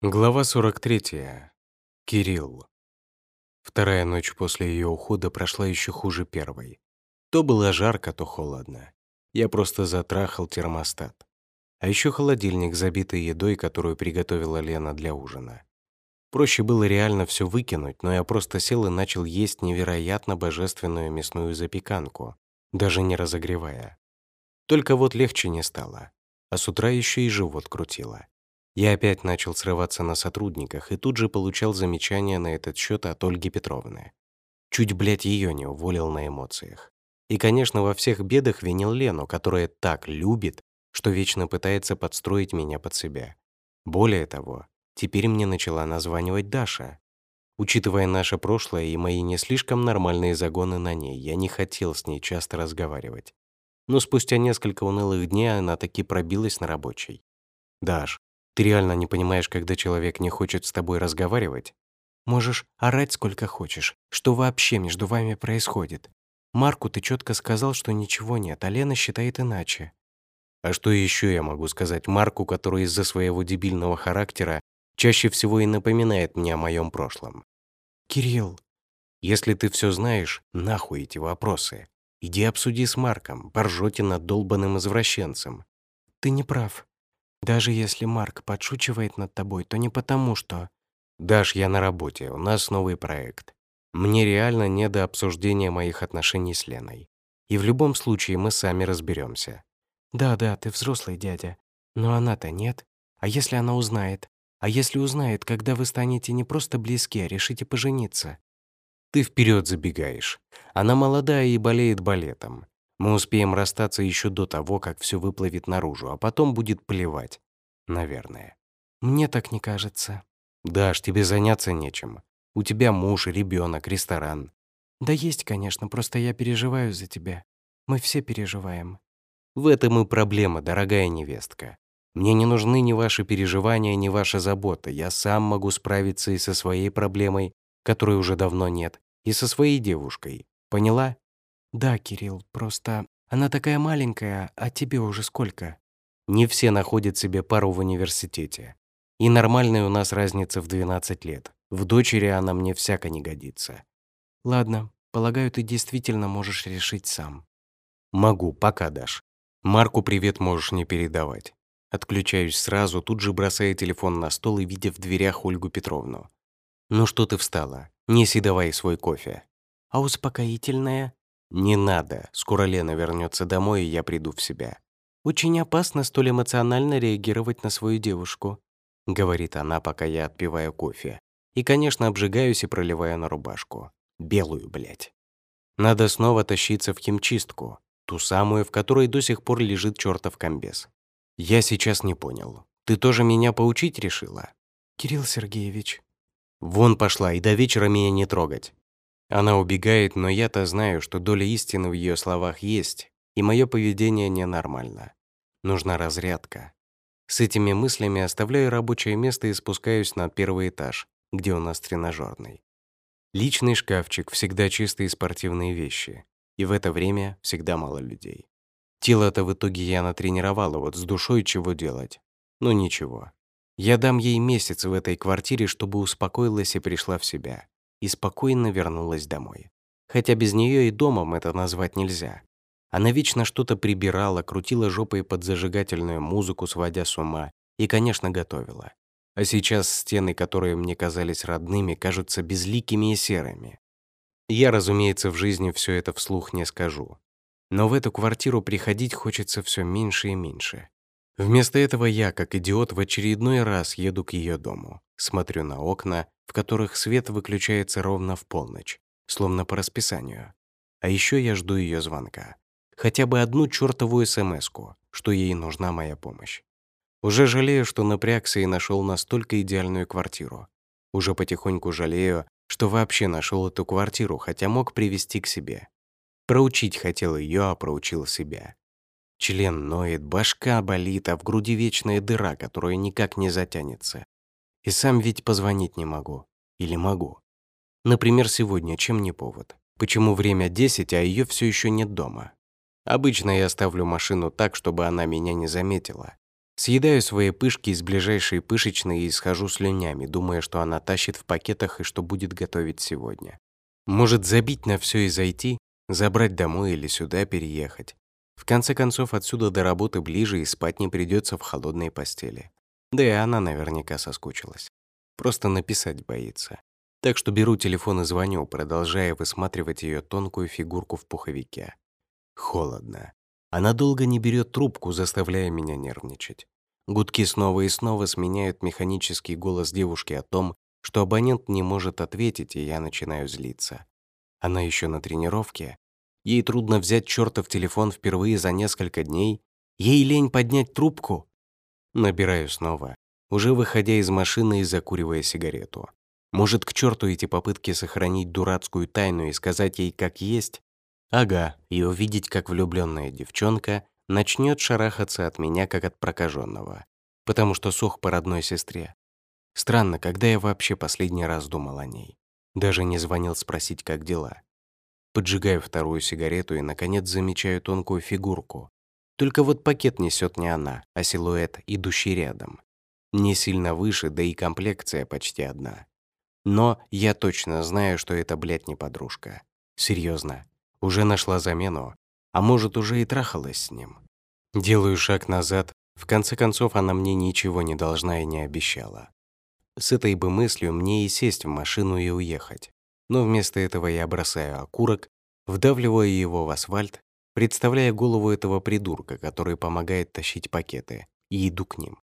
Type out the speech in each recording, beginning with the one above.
Глава 43. Кирилл. Вторая ночь после ее ухода прошла еще хуже первой. То было жарко, то холодно. Я просто затрахал термостат. А еще холодильник, забитый едой, которую приготовила Лена для ужина. Проще было реально все выкинуть, но я просто сел и начал есть невероятно божественную мясную запеканку, даже не разогревая. Только вот легче не стало. А с утра еще и живот крутило. Я опять начал срываться на сотрудниках и тут же получал замечания на этот счет от Ольги Петровны. Чуть, блядь, ее не уволил на эмоциях. И, конечно, во всех бедах винил Лену, которая так любит, что вечно пытается подстроить меня под себя. Более того, теперь мне начала названивать Даша. Учитывая наше прошлое и мои не слишком нормальные загоны на ней, я не хотел с ней часто разговаривать. Но спустя несколько унылых дней она таки пробилась на рабочий. «Даш, ты реально не понимаешь, когда человек не хочет с тобой разговаривать? Можешь орать сколько хочешь. Что вообще между вами происходит? Марку ты четко сказал, что ничего нет, а Лена считает иначе. А что еще я могу сказать Марку, который из-за своего дебильного характера чаще всего и напоминает мне о моем прошлом? Кирилл, если ты все знаешь, нахуй эти вопросы. Иди обсуди с Марком, поржете над долбанным извращенцем. Ты не прав. Даже если Марк подшучивает над тобой, то не потому, что... Даш, я на работе, у нас новый проект. Мне реально не до обсуждения моих отношений с Леной. И в любом случае мы сами разберемся. Да-да, ты взрослый дядя. Но она-то нет. А если она узнает? А если узнает, когда вы станете не просто близки, а решите пожениться? Ты вперед забегаешь. Она молодая и болеет балетом. Мы успеем расстаться еще до того, как все выплывет наружу, а потом будет плевать. Наверное. Мне так не кажется. Даш, тебе заняться нечем. У тебя муж, ребенок, ресторан. Да есть, конечно, просто я переживаю за тебя. Мы все переживаем. В этом и проблема, дорогая невестка. Мне не нужны ни ваши переживания, ни ваша забота. Я сам могу справиться и со своей проблемой, которой уже давно нет, и со своей девушкой. Поняла? «Да, Кирилл, просто она такая маленькая, а тебе уже сколько?» «Не все находят себе пару в университете. И нормальная у нас разница в 12 лет. В дочери она мне всяко не годится». «Ладно, полагаю, ты действительно можешь решить сам». «Могу, пока дашь. Марку привет можешь не передавать». Отключаюсь сразу, тут же бросая телефон на стол и видя в дверях Ольгу Петровну. «Ну что ты встала? Неси давай свой кофе». «А успокоительное?» «Не надо. Скоро Лена вернется домой, и я приду в себя». «Очень опасно столь эмоционально реагировать на свою девушку», — говорит она, пока я отпиваю кофе. И, конечно, обжигаюсь и проливаю на рубашку. Белую, блядь. Надо снова тащиться в химчистку, ту самую, в которой до сих пор лежит чертов комбез. Я сейчас не понял. Ты тоже меня поучить решила? Кирилл Сергеевич. Вон пошла, и до вечера меня не трогать. Она убегает, но я-то знаю, что доля истины в ее словах есть, и мое поведение ненормально. Нужна разрядка. С этими мыслями оставляю рабочее место и спускаюсь на первый этаж, где у нас тренажерный. Личный шкафчик, всегда чистые спортивные вещи. И в это время всегда мало людей. Тело-то в итоге я натренировала, вот с душой чего делать. Ну ничего. Я дам ей месяц в этой квартире, чтобы успокоилась и пришла в себя и спокойно вернулась домой. Хотя без нее и домом это назвать нельзя. Она вечно что-то прибирала, крутила жопой под зажигательную музыку, сводя с ума, и, конечно, готовила. А сейчас стены, которые мне казались родными, кажутся безликими и серыми. Я, разумеется, в жизни все это вслух не скажу. Но в эту квартиру приходить хочется все меньше и меньше. Вместо этого я, как идиот, в очередной раз еду к ее дому, смотрю на окна, в которых свет выключается ровно в полночь, словно по расписанию. А еще я жду ее звонка. Хотя бы одну чертову смс что ей нужна моя помощь. Уже жалею, что напрягся и нашел настолько идеальную квартиру. Уже потихоньку жалею, что вообще нашел эту квартиру, хотя мог привести к себе. Проучить хотел ее, а проучил себя. Член ноет, башка болит, а в груди вечная дыра, которая никак не затянется. И сам ведь позвонить не могу. Или могу. Например, сегодня чем не повод? Почему время 10, а ее все еще нет дома? Обычно я ставлю машину так, чтобы она меня не заметила. Съедаю свои пышки из ближайшей пышечной и схожу слюнями, думая, что она тащит в пакетах и что будет готовить сегодня. Может, забить на все и зайти, забрать домой или сюда переехать. В конце концов, отсюда до работы ближе и спать не придется в холодной постели. Да и она наверняка соскучилась. Просто написать боится. Так что беру телефон и звоню, продолжая высматривать ее тонкую фигурку в пуховике. Холодно. Она долго не берет трубку, заставляя меня нервничать. Гудки снова и снова сменяют механический голос девушки о том, что абонент не может ответить, и я начинаю злиться. Она еще на тренировке. Ей трудно взять чертов телефон впервые за несколько дней. Ей лень поднять трубку. Набираю снова, уже выходя из машины и закуривая сигарету. Может, к черту эти попытки сохранить дурацкую тайну и сказать ей как есть? Ага, и увидеть, как влюбленная девчонка начнет шарахаться от меня, как от прокаженного, потому что сох по родной сестре. Странно, когда я вообще последний раз думал о ней. Даже не звонил спросить, как дела. Поджигаю вторую сигарету и, наконец, замечаю тонкую фигурку. Только вот пакет несет не она, а силуэт, идущий рядом. Не сильно выше, да и комплекция почти одна. Но я точно знаю, что это, блядь, не подружка. Серьезно, уже нашла замену, а может, уже и трахалась с ним. Делаю шаг назад, в конце концов, она мне ничего не должна и не обещала. С этой бы мыслью мне и сесть в машину и уехать. Но вместо этого я бросаю окурок, вдавливаю его в асфальт, представляя голову этого придурка, который помогает тащить пакеты, и иду к ним.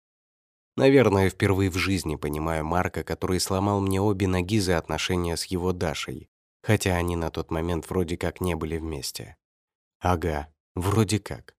Наверное, впервые в жизни понимаю Марка, который сломал мне обе ноги за отношения с его Дашей, хотя они на тот момент вроде как не были вместе. Ага, вроде как.